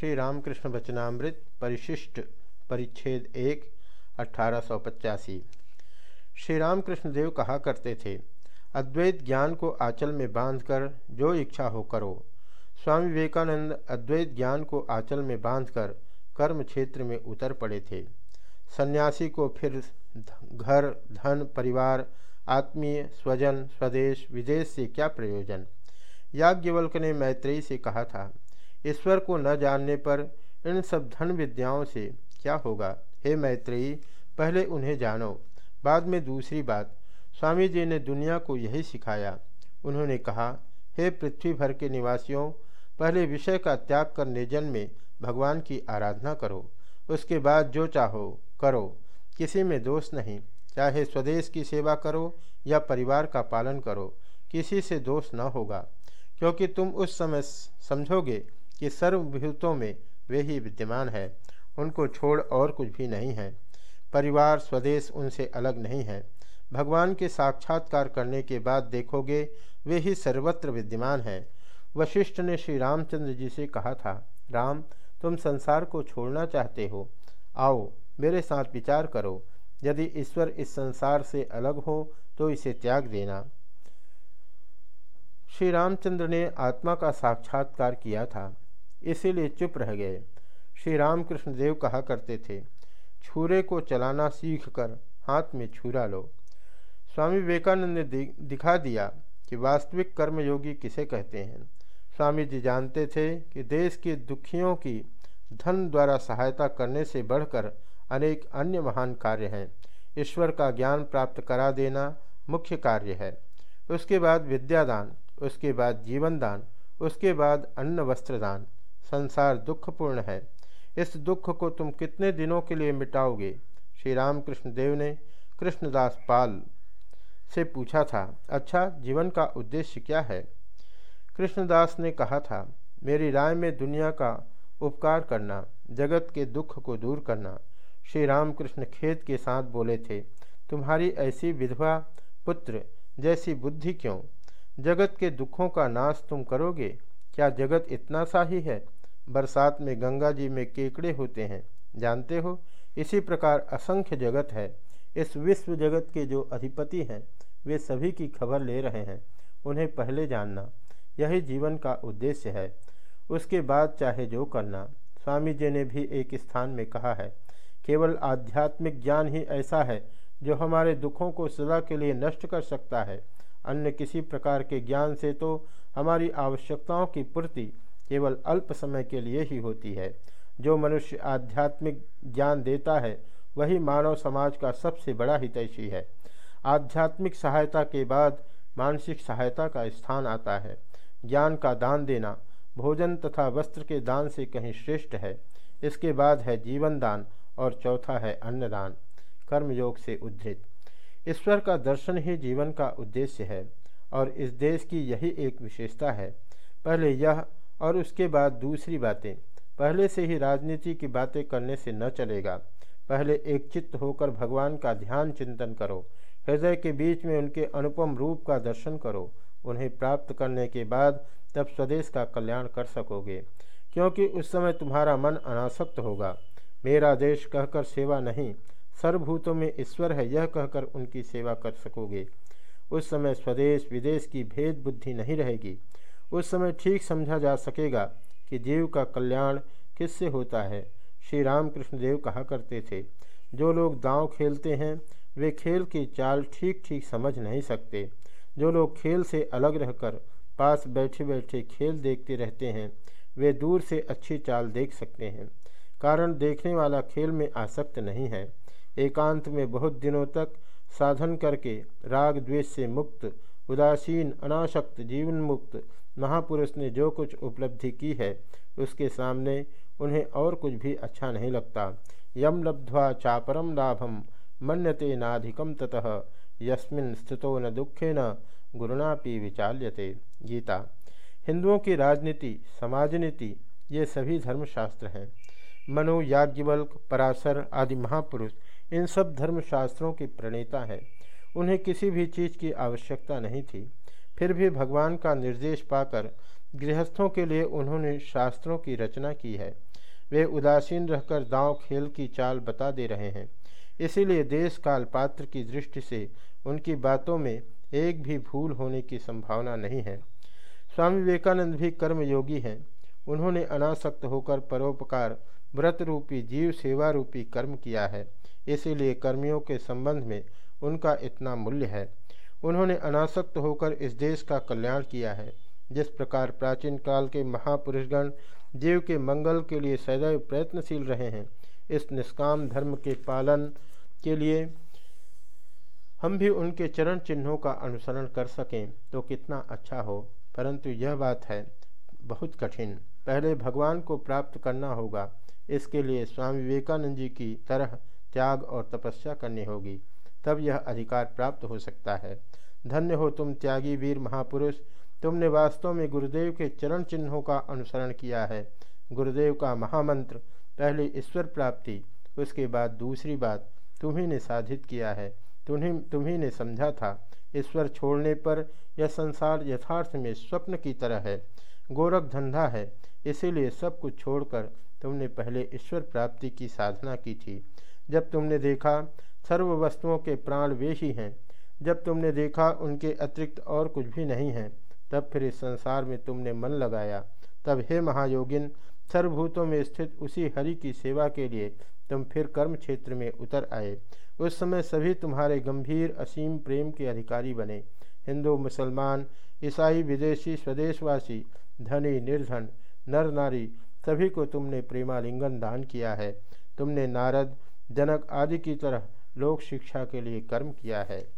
श्री रामकृष्ण वचनामृत परिशिष्ट परिच्छेद एक, अठारह श्री रामकृष्ण देव कहा करते थे, अद्वैत ज्ञान को आंचल में बांधकर जो इच्छा हो करो। स्वामी विवेकानंद अद्वैत ज्ञान को आंचल में बांधकर कर्म क्षेत्र में उतर पड़े थे। सन्यासी को फिर घर, धन, परिवार, आत्मीय, स्वजन, स्वदेश, विदेश से क्या प्रयोजन? याज्ञवल्क ने मैत्रेयी से कहा था ईश्वर को न जानने पर इन सब धन विद्याओं से क्या होगा? हे मैत्रेयी, पहले उन्हें जानो। बाद में दूसरी बात, स्वामी जी ने दुनिया को यही सिखाया। उन्होंने कहा, हे पृथ्वी भर के निवासियों, पहले विषय का त्याग कर निर्जन में भगवान की आराधना करो। उसके बाद जो चाहो, करो। किसी में दोष नहीं। चाहे स्वदेश की सेवा करो या परिवार का पालन करो, किसी से दोष न होगा। क्योंकि तुम उस समय समझोगे कि सर्वभूतों में वे ही विद्यमान है। उनको छोड़ और कुछ भी नहीं है। परिवार, स्वदेश उनसे अलग नहीं है। भगवान के साक्षात्कार करने के बाद देखोगे, वे ही सर्वत्र विद्यमान है। वशिष्ठ ने श्री रामचंद्र जी से कहा था, राम, तुम संसार को छोड़ना चाहते हो। आओ, मेरे साथ विचार करो। यदि ईश्वर इस संसार से अलग हो तो इसे त्याग देना। श्री रामचंद्र ने आत्मा का साक्षात्कार किया था। इसीलिए चुप रह गए। श्री रामकृष्ण देव कहा करते थे, छुरे को चलाना सीख कर हाथ में छुरा लो। स्वामी विवेकानंद ने दिखा दिया कि वास्तविक कर्मयोगी किसे कहते हैं। स्वामी जी जानते थे कि देश के दुखियों की धन द्वारा सहायता करने से बढ़कर अनेक अन्य महान कार्य हैं। ईश्वर का ज्ञान प्राप्त करा देना मुख्य कार्य है। उसके बाद विद्यादान, उसके बाद जीवनदान, उसके बाद अन्न वस्त्र दान संसार दुखपूर्ण है। इस दुख को तुम कितने दिनों के लिए मिटाओगे? श्री रामकृष्ण देव ने कृष्णदास पाल से पूछा था अच्छा जीवन का उद्देश्य क्या है? कृष्णदास ने कहा था, मेरी राय में दुनिया का उपकार करना, जगत के दुख को दूर करना। श्री रामकृष्ण खेत के साथ बोले थे, तुम्हारी ऐसी विधवा पुत्र जैसी बुद्धि क्यों? जगत के दुखों का नाश तुम करोगे? क्या जगत इतना सा ही है? बरसात में गंगा जी में केकड़े होते हैं। जानते हो? इसी प्रकार असंख्य जगत है। इस विश्व जगत के जो अधिपति हैं, वे सभी की खबर ले रहे हैं। उन्हें पहले जानना, यही जीवन का उद्देश्य है। उसके बाद चाहे जो करना, स्वामी जी ने भी एक स्थान में कहा है, केवल आध्यात्मिक ज्ञान ही ऐसा है, जो हमारे दुखों को सदा के लिए नष्ट कर सकता है। अन्य किसी प्रकार के ज्ञान से तो हमारी आवश्यकताओं की पूर्ति केवल अल्प समय के लिए ही होती है। जो मनुष्य आध्यात्मिक ज्ञान देता है, वही मानव समाज का सबसे बड़ा हितैषी है। आध्यात्मिक सहायता के बाद मानसिक सहायता का स्थान आता है। ज्ञान का दान देना, भोजन तथा वस्त्र के दान से कहीं श्रेष्ठ है। इसके बाद है जीवन दान और चौथा है अन्नदान, कर्मयोग से उद्धृत। ईश्वर का दर्शन ही जीवन का उद्देश्य है और इस देश की यही एक विशेषता है। पहले यह और उसके बाद दूसरी बातें। पहले से ही राजनीति की बातें करने से न चलेगा। पहले एक चित्त होकर भगवान का ध्यान चिंतन करो। हृदय के बीच में उनके अनुपम रूप का दर्शन करो। उन्हें प्राप्त करने के बाद तब स्वदेश का कल्याण कर सकोगे। क्योंकि उस समय तुम्हारा मन अनासक्त होगा। मेरा देश कहकर सेवा नहीं, सर्वभूतों में ईश्वर है, यह कहकर उनकी सेवा कर सकोगे। उस समय स्वदेश विदेश की भेद बुद्धि नहीं रहेगी। उस समय ठीक समझा जा सकेगा कि जीव का कल्याण किससे होता है। श्री रामकृष्ण देव कहा करते थे, जो लोग दांव खेलते हैं, वे खेल की चाल ठीक ठीक समझ नहीं सकते। जो लोग खेल से अलग रहकर पास बैठे बैठे खेल देखते रहते हैं, वे दूर से अच्छी चाल देख सकते हैं। कारण देखने वाला खेल में आसक्त नहीं है। एकांत में बहुत दिनों तक साधन करके राग द्वेष से मुक्त, उदासीन, अनाशक्त, जीवन मुक्त महापुरुष ने जो कुछ उपलब्धि की है, उसके सामने उन्हें और कुछ भी अच्छा नहीं लगता। यम लब्ध्वा चापरम लाभम, मन्यते नाधिकम ततः, यस्मिन स्थितो न दुखे न गुरुणापि विचाल्यते। गीता। हिंदुओं की राजनीति, समाजनीति, ये सभी धर्मशास्त्र हैं। मनु, याज्ञवल्क, पराशर आदि महापुरुष, इन सब धर्मशास्त्रों के प्रणेता हैं। उन्हें किसी भी चीज़ की आवश्यकता नहीं थी। फिर भी भगवान का निर्देश पाकर गृहस्थों के लिए उन्होंने शास्त्रों की रचना की है। वे उदासीन रहकर दांव खेल की चाल बता दे रहे हैं। इसीलिए देश काल पात्र की दृष्टि से उनकी बातों में एक भी भूल होने की संभावना नहीं है। स्वामी विवेकानंद भी कर्मयोगी हैं। उन्होंने अनासक्त होकर परोपकार व्रत रूपी जीव सेवा रूपी कर्म किया है। इसीलिए कर्मियों के संबंध में उनका इतना मूल्य है। उन्होंने अनासक्त होकर इस देश का कल्याण किया है। जिस प्रकार प्राचीन काल के महापुरुषगण जीव के मंगल के लिए सदैव प्रयत्नशील रहे हैं, इस निष्काम धर्म के पालन के लिए हम भी उनके चरण चिन्हों का अनुसरण कर सकें तो कितना अच्छा हो। परंतु यह बात है, बहुत कठिन। पहले भगवान को प्राप्त करना होगा। इसके लिए स्वामी विवेकानंद जी की तरह त्याग और तपस्या करनी होगी। तब यह अधिकार प्राप्त हो सकता है। धन्य हो तुम त्यागी वीर महापुरुष, तुमने वास्तव में गुरुदेव के चरण चिन्हों का अनुसरण किया है। गुरुदेव का महामंत्र, पहले ईश्वर प्राप्ति, उसके बाद दूसरी बात, तुम्ही ने साधित किया है। तुम्हें, तुम्ही ने समझा था, ईश्वर छोड़ने पर यह संसार यथार्थ में स्वप्न की तरह है। गोरख धंधा है, इसीलिए सब कुछ छोड़कर तुमने पहले ईश्वर प्राप्ति की साधना की थी। जब तुमने देखा सर्व वस्तुओं के प्राण वे ही हैं, जब तुमने देखा उनके अतिरिक्त और कुछ भी नहीं है, तब फिर इस संसार में तुमने मन लगाया। तब हे महायोगिन, सर्वभूतों में स्थित उसी हरि की सेवा के लिए तुम फिर कर्म क्षेत्र में उतर आए। उस समय सभी तुम्हारे गंभीर, असीम प्रेम के अधिकारी बने। हिंदू, मुसलमान, ईसाई, विदेशी, स्वदेशवासी, धनी, निर्धन, नर, नारी, सभी को तुमने प्रेमालिंगन दान किया है। तुमने नारद जनक आदि की तरह लोक शिक्षा के लिए कर्म किया है।